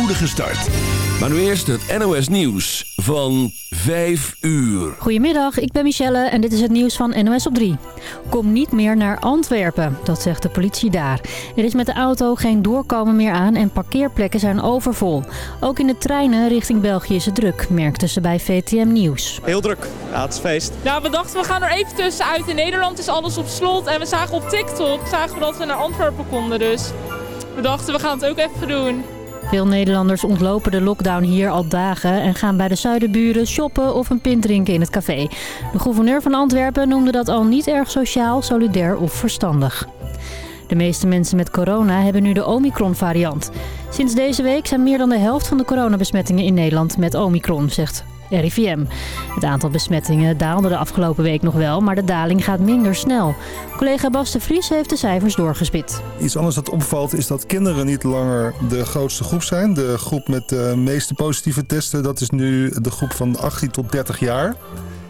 spoedige start. Maar nu eerst het NOS Nieuws van 5 uur. Goedemiddag, ik ben Michelle en dit is het nieuws van NOS op 3. Kom niet meer naar Antwerpen, dat zegt de politie daar. Er is met de auto geen doorkomen meer aan en parkeerplekken zijn overvol. Ook in de treinen richting België is het druk, merkten ze bij VTM Nieuws. Heel druk, ja het is feest. Nou, we dachten we gaan er even tussenuit. In Nederland is alles op slot en we zagen op TikTok zagen we dat we naar Antwerpen konden. Dus we dachten we gaan het ook even doen. Veel Nederlanders ontlopen de lockdown hier al dagen en gaan bij de zuidenburen shoppen of een pint drinken in het café. De gouverneur van Antwerpen noemde dat al niet erg sociaal, solidair of verstandig. De meeste mensen met corona hebben nu de Omicron-variant. Sinds deze week zijn meer dan de helft van de coronabesmettingen in Nederland met Omicron, zegt RIVM. Het aantal besmettingen daalde de afgelopen week nog wel, maar de daling gaat minder snel. Collega Bas de Vries heeft de cijfers doorgespit. Iets anders dat opvalt is dat kinderen niet langer de grootste groep zijn. De groep met de meeste positieve testen, dat is nu de groep van 18 tot 30 jaar.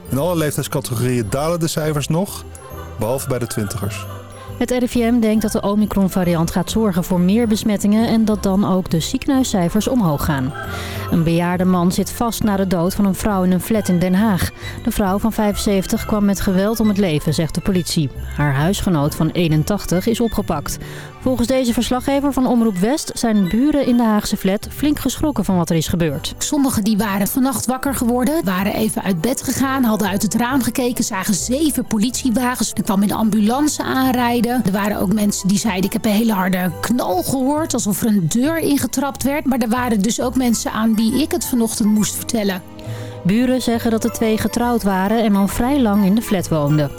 In alle leeftijdscategorieën dalen de cijfers nog, behalve bij de twintigers. Het RIVM denkt dat de Omicron-variant gaat zorgen voor meer besmettingen en dat dan ook de ziekenhuiscijfers omhoog gaan. Een bejaarde man zit vast na de dood van een vrouw in een flat in Den Haag. De vrouw van 75 kwam met geweld om het leven, zegt de politie. Haar huisgenoot van 81 is opgepakt. Volgens deze verslaggever van Omroep West zijn buren in de Haagse flat flink geschrokken van wat er is gebeurd. Sommigen die waren vannacht wakker geworden, waren even uit bed gegaan, hadden uit het raam gekeken, zagen zeven politiewagens. Er kwam een ambulance aanrijden. Er waren ook mensen die zeiden ik heb een hele harde knal gehoord, alsof er een deur ingetrapt werd. Maar er waren dus ook mensen aan wie ik het vanochtend moest vertellen. Buren zeggen dat de twee getrouwd waren en al vrij lang in de flat woonden.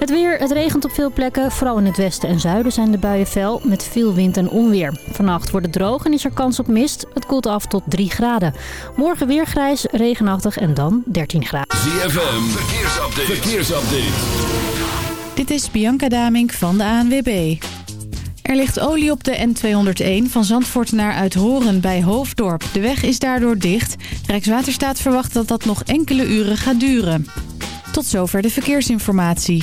Het weer, het regent op veel plekken. Vooral in het westen en zuiden zijn de buien fel met veel wind en onweer. Vannacht wordt het droog en is er kans op mist. Het koelt af tot 3 graden. Morgen weer grijs, regenachtig en dan 13 graden. ZFM, verkeersupdate. verkeersupdate. Dit is Bianca Damink van de ANWB. Er ligt olie op de N201 van Zandvoort naar Uithoren bij Hoofddorp. De weg is daardoor dicht. Rijkswaterstaat verwacht dat dat nog enkele uren gaat duren. Tot zover de verkeersinformatie.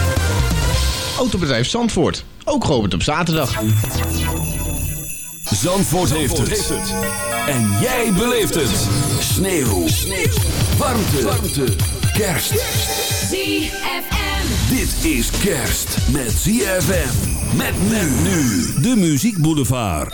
Autobedrijf Zandvoort, ook geopend op zaterdag. Zandvoort, heeft, het. En jij beleeft het. Sneeuw. Sneeuw. Warmte. Warmte. Kerst. ZFM. Dit is kerst met ZFM. Met men nu. De Muziek Boulevard.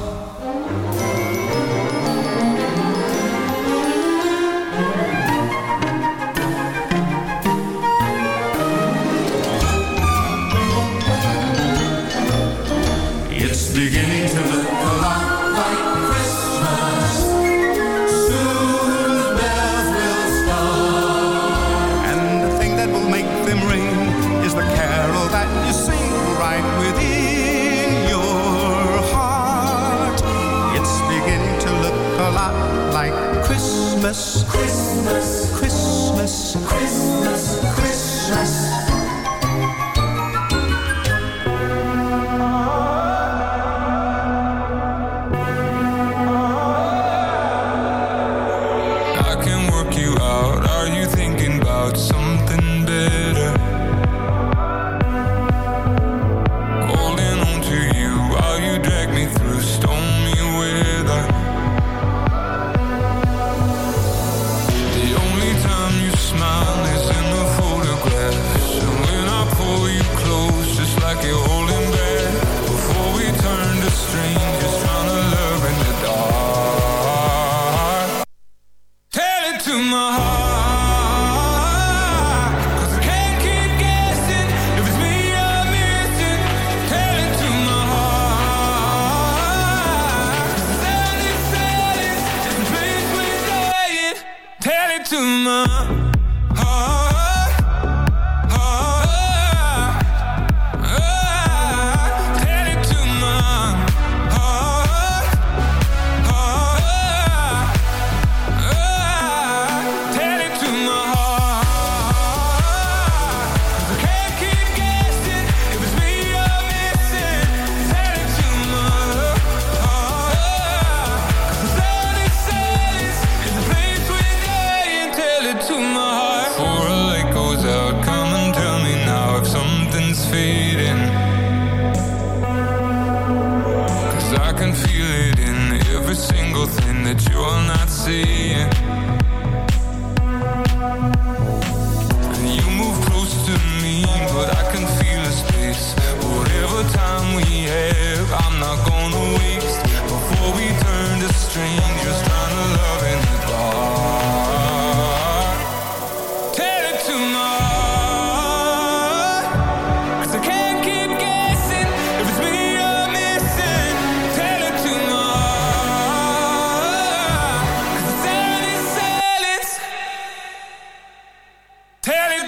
Christmas, Christmas,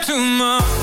too much.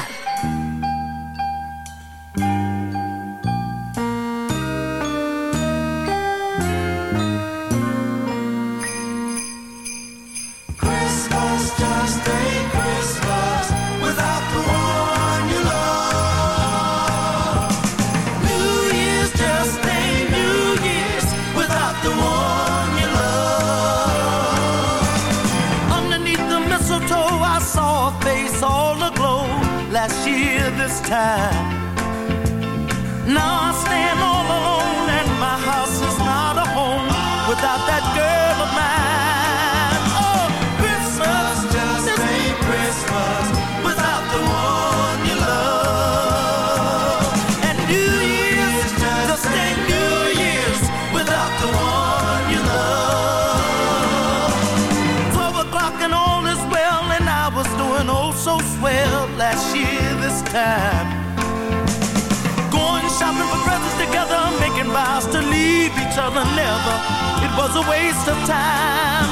last time. No, I stand. was a waste of time.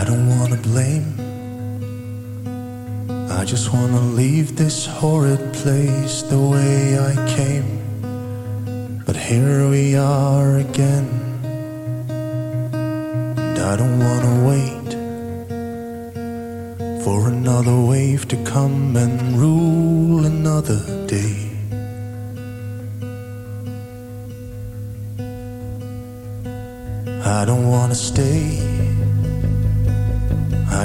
I don't wanna blame. I just wanna leave this horrid place the way I came. But here we are again. And I don't wanna wait for another wave to come and rule another day. I don't wanna stay.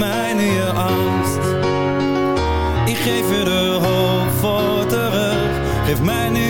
meer gaan Geef mij nu je angst. Ik geef je de hoop voor terug. Geef mij nu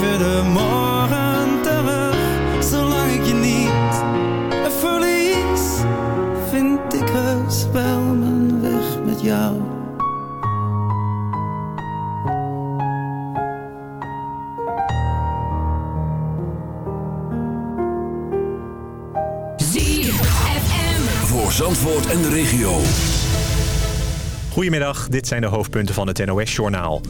Je de morgen terug Zolang ik je niet verlies Vind ik heus wel mijn weg met jou ZFM. Voor Zandvoort en de regio. Goedemiddag, dit zijn de hoofdpunten van het NOS-journaal.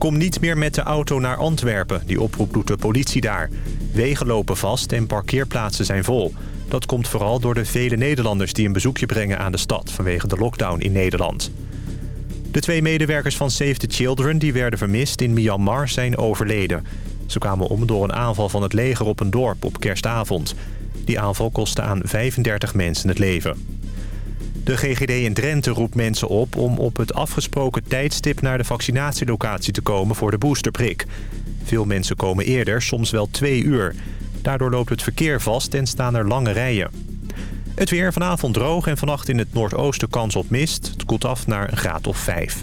Kom niet meer met de auto naar Antwerpen, die oproep doet de politie daar. Wegen lopen vast en parkeerplaatsen zijn vol. Dat komt vooral door de vele Nederlanders die een bezoekje brengen aan de stad... vanwege de lockdown in Nederland. De twee medewerkers van Save the Children die werden vermist in Myanmar zijn overleden. Ze kwamen om door een aanval van het leger op een dorp op kerstavond. Die aanval kostte aan 35 mensen het leven. De GGD in Drenthe roept mensen op om op het afgesproken tijdstip naar de vaccinatielocatie te komen voor de boosterprik. Veel mensen komen eerder, soms wel twee uur. Daardoor loopt het verkeer vast en staan er lange rijen. Het weer vanavond droog en vannacht in het noordoosten kans op mist. Het koelt af naar een graad of vijf.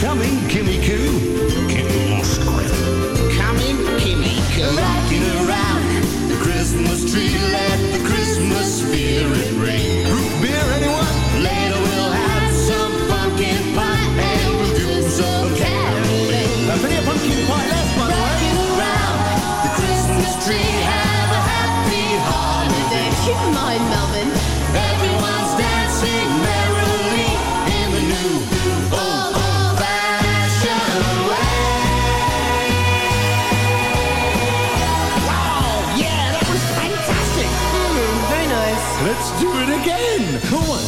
Coming, Kimmy Coo. Kimmy Squid. Coming, Kimmy Coo. Rocking around the Christmas tree, let the Christmas spirit ring. Root beer, anyone? Later we'll have some pumpkin pie and we'll do some caroling. I've been a pumpkin pie last month. Rocking around the Christmas tree, have a happy holiday. You mind, Melvin? again. Come on.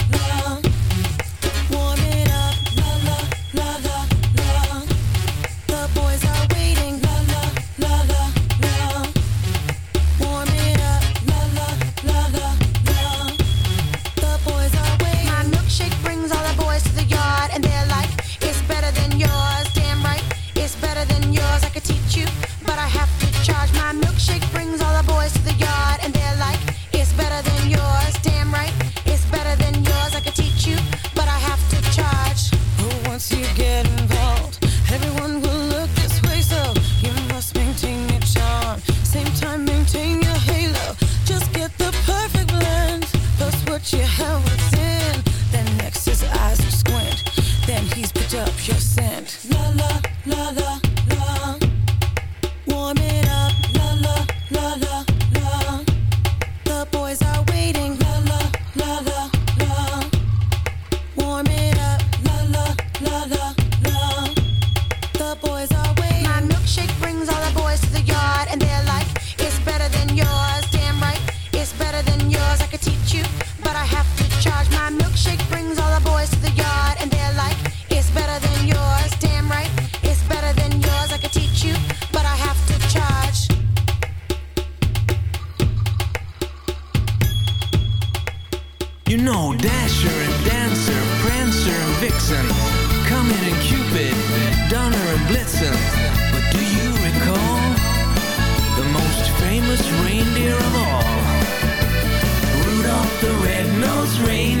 rain.